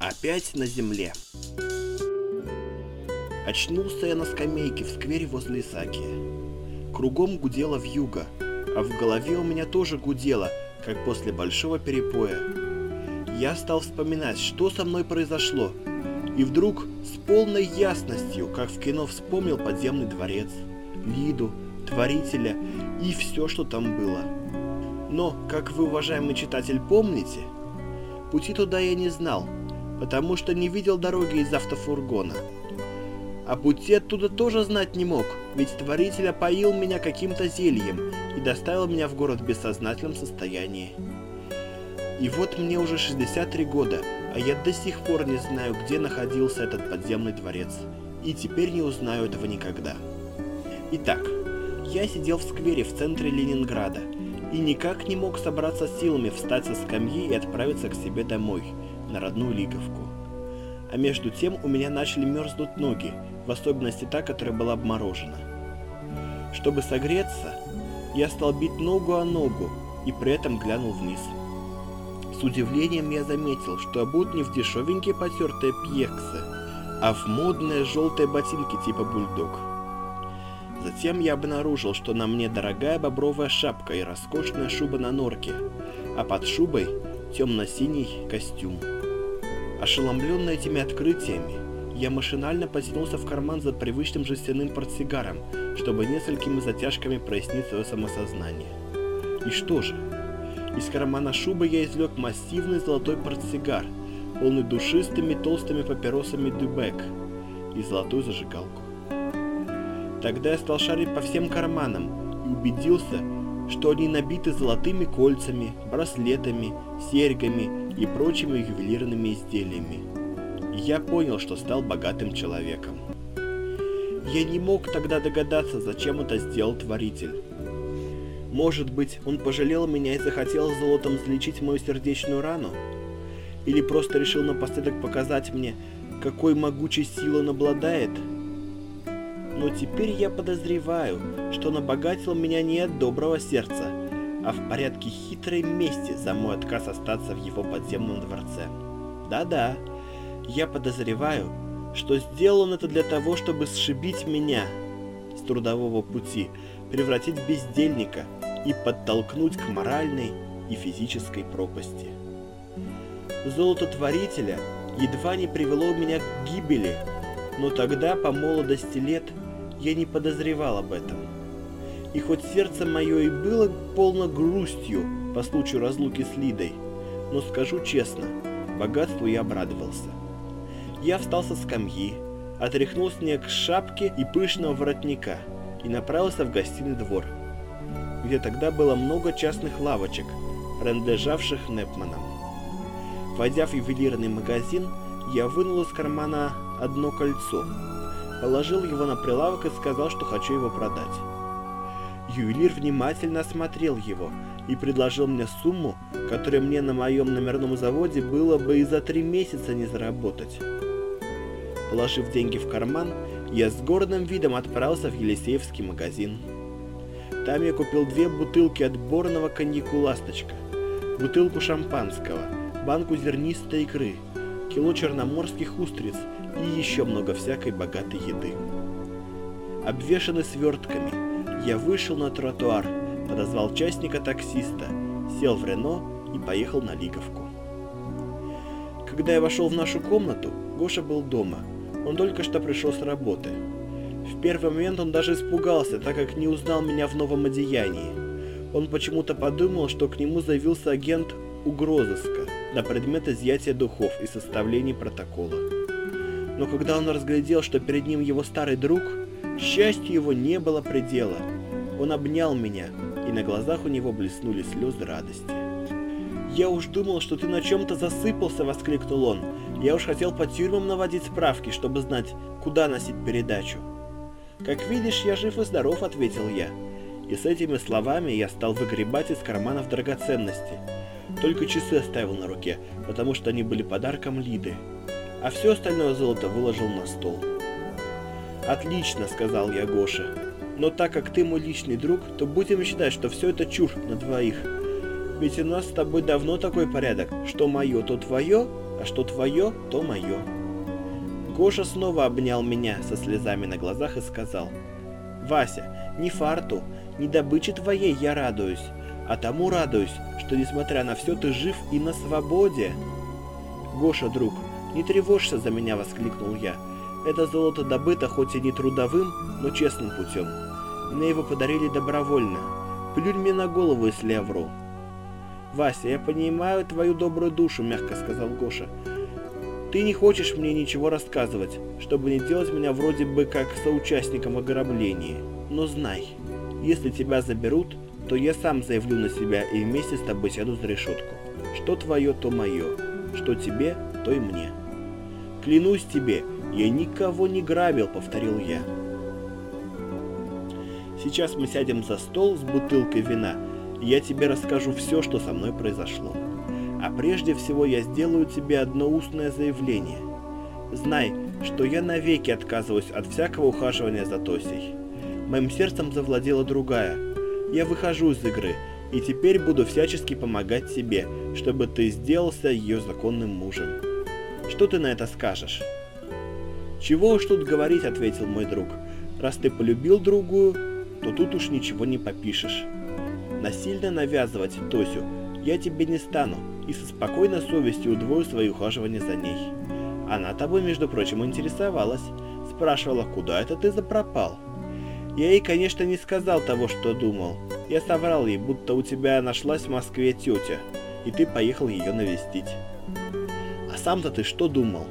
Опять на земле. Очнулся я на скамейке в сквере возле Исаки. Кругом гудела вьюга, а в голове у меня тоже гудело, как после большого перепоя. Я стал вспоминать, что со мной произошло, и вдруг с полной ясностью, как в кино, вспомнил подземный дворец, Лиду, Творителя и все, что там было. Но, как вы, уважаемый читатель, помните, пути туда я не знал – потому что не видел дороги из автофургона. А пути оттуда тоже знать не мог, ведь Творитель опоил меня каким-то зельем и доставил меня в город в бессознательном состоянии. И вот мне уже 63 года, а я до сих пор не знаю, где находился этот подземный дворец. И теперь не узнаю этого никогда. Итак, я сидел в сквере в центре Ленинграда и никак не мог собраться силами встать со скамьи и отправиться к себе домой – на родную Лиговку. А между тем у меня начали мерзнуть ноги, в особенности та, которая была обморожена. Чтобы согреться, я стал бить ногу о ногу и при этом глянул вниз. С удивлением я заметил, что обут не в дешевенькие потертые пьексы, а в модные желтые ботинки типа бульдог. Затем я обнаружил, что на мне дорогая бобровая шапка и роскошная шуба на норке, а под шубой темно-синий костюм. Ошеломленный этими открытиями, я машинально потянулся в карман за привычным жестяным портсигаром, чтобы несколькими затяжками прояснить свое самосознание. И что же? Из кармана шубы я извлек массивный золотой портсигар, полный душистыми толстыми папиросами Дюбек и золотую зажигалку. Тогда я стал шарить по всем карманам и убедился, что они набиты золотыми кольцами, браслетами, серьгами и прочими ювелирными изделиями. Я понял, что стал богатым человеком. Я не мог тогда догадаться, зачем это сделал Творитель. Может быть, он пожалел меня и захотел золотом залечить мою сердечную рану? Или просто решил напоследок показать мне, какой могучей силой он обладает – но теперь я подозреваю, что он обогатил меня не от доброго сердца, а в порядке хитрой мести за мой отказ остаться в его подземном дворце. Да-да, я подозреваю, что сделал это для того, чтобы сшибить меня с трудового пути, превратить в бездельника и подтолкнуть к моральной и физической пропасти. Золото Творителя едва не привело меня к гибели, но тогда, по молодости лет, я не подозревал об этом. И хоть сердце мое и было полно грустью по случаю разлуки с Лидой, но скажу честно, богатству я обрадовался. Я встал со скамьи, отряхнул снег с шапки и пышного воротника и направился в гостиный двор, где тогда было много частных лавочек, принадлежавших Непманам. Войдя в ювелирный магазин, я вынул из кармана одно кольцо – положил его на прилавок и сказал, что хочу его продать. Ювелир внимательно осмотрел его и предложил мне сумму, которую мне на моем номерном заводе было бы и за три месяца не заработать. Положив деньги в карман, я с гордым видом отправился в Елисеевский магазин. Там я купил две бутылки отборного коньяку «Ласточка», бутылку шампанского, банку зернистой икры, кило черноморских устриц и еще много всякой богатой еды. Обвешанный свертками, я вышел на тротуар, подозвал частника таксиста, сел в Рено и поехал на Лиговку. Когда я вошел в нашу комнату, Гоша был дома. Он только что пришел с работы. В первый момент он даже испугался, так как не узнал меня в новом одеянии. Он почему-то подумал, что к нему заявился агент угрозыска на предмет изъятия духов и составления протокола но когда он разглядел, что перед ним его старый друг, счастью его не было предела. Он обнял меня, и на глазах у него блеснули слезы радости. «Я уж думал, что ты на чем-то засыпался!» — воскликнул он. «Я уж хотел по тюрьмам наводить справки, чтобы знать, куда носить передачу». «Как видишь, я жив и здоров», — ответил я. И с этими словами я стал выгребать из карманов драгоценности. Только часы оставил на руке, потому что они были подарком Лиды а все остальное золото выложил на стол. «Отлично», — сказал я Гоше. «Но так как ты мой личный друг, то будем считать, что все это чушь на двоих. Ведь у нас с тобой давно такой порядок, что мое, то твое, а что твое, то мое. Гоша снова обнял меня со слезами на глазах и сказал, «Вася, не фарту, не добыче твоей я радуюсь, а тому радуюсь, что несмотря на все ты жив и на свободе». «Гоша, друг, не тревожься за меня!» — воскликнул я. «Это золото добыто хоть и не трудовым, но честным путем. Мне его подарили добровольно. Плюнь мне на голову, если я вру». «Вася, я понимаю твою добрую душу», — мягко сказал Гоша. «Ты не хочешь мне ничего рассказывать, чтобы не делать меня вроде бы как соучастником ограбления. Но знай, если тебя заберут, то я сам заявлю на себя и вместе с тобой сяду за решетку. Что твое, то мое. Что тебе, то и мне. Клянусь тебе, я никого не грабил, повторил я. Сейчас мы сядем за стол с бутылкой вина, и я тебе расскажу все, что со мной произошло. А прежде всего я сделаю тебе одно устное заявление. Знай, что я навеки отказываюсь от всякого ухаживания за Тосей. Моим сердцем завладела другая. Я выхожу из игры, и теперь буду всячески помогать тебе, чтобы ты сделался ее законным мужем. Что ты на это скажешь?» «Чего уж тут говорить», — ответил мой друг. «Раз ты полюбил другую, то тут уж ничего не попишешь. Насильно навязывать Тосю я тебе не стану и со спокойной совестью удвою свои ухаживания за ней. Она тобой, между прочим, интересовалась, спрашивала, куда это ты запропал. Я ей, конечно, не сказал того, что думал. Я соврал ей, будто у тебя нашлась в Москве тетя, и ты поехал ее навестить. А сам-то ты что думал?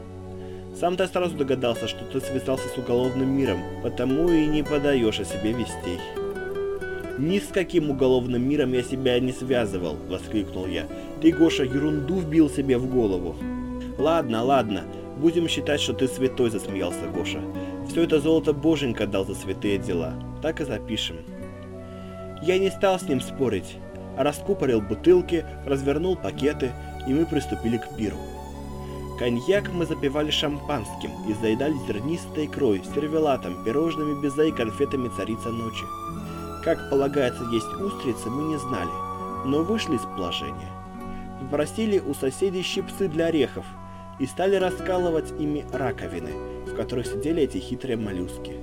Сам-то сразу догадался, что ты связался с уголовным миром, потому и не подаешь о себе вестей. «Ни с каким уголовным миром я себя не связывал!» — воскликнул я. «Ты, Гоша, ерунду вбил себе в голову!» «Ладно, ладно, будем считать, что ты святой!» — засмеялся Гоша. «Все это золото Боженька дал за святые дела. Так и запишем». Я не стал с ним спорить, а раскупорил бутылки, развернул пакеты, и мы приступили к пиру. Коньяк мы запивали шампанским и заедали зернистой икрой, сервелатом, пирожными безе и конфетами царица ночи. Как полагается есть устрицы, мы не знали, но вышли из положения. Попросили у соседей щипцы для орехов и стали раскалывать ими раковины, в которых сидели эти хитрые моллюски.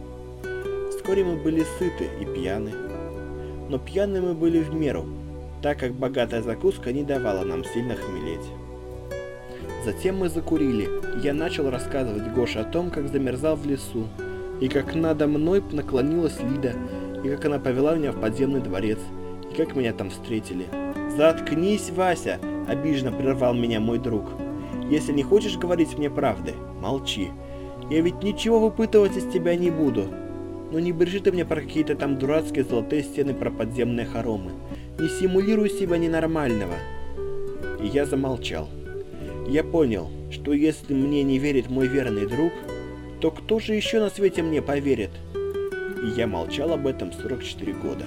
Вскоре мы были сыты и пьяны. Но пьяны мы были в меру, так как богатая закуска не давала нам сильно хмелеть. Затем мы закурили, я начал рассказывать Гоше о том, как замерзал в лесу, и как надо мной наклонилась Лида, и как она повела меня в подземный дворец, и как меня там встретили. «Заткнись, Вася!» – обиженно прервал меня мой друг. «Если не хочешь говорить мне правды, молчи. Я ведь ничего выпытывать из тебя не буду. Но не бреши ты мне про какие-то там дурацкие золотые стены про подземные хоромы. Не симулируй себя ненормального». И я замолчал. Я понял, что если мне не верит мой верный друг, то кто же еще на свете мне поверит? И я молчал об этом 44 года.